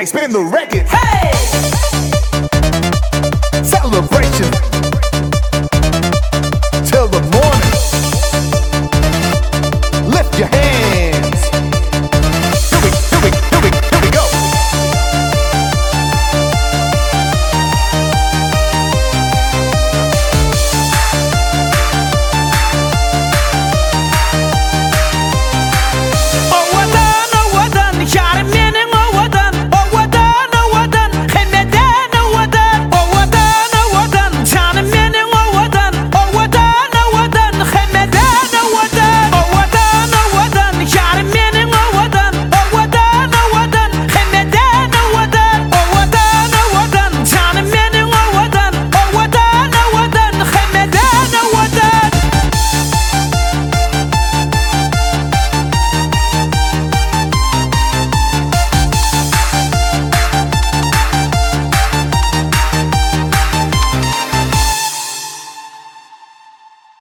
DJ spinning the record.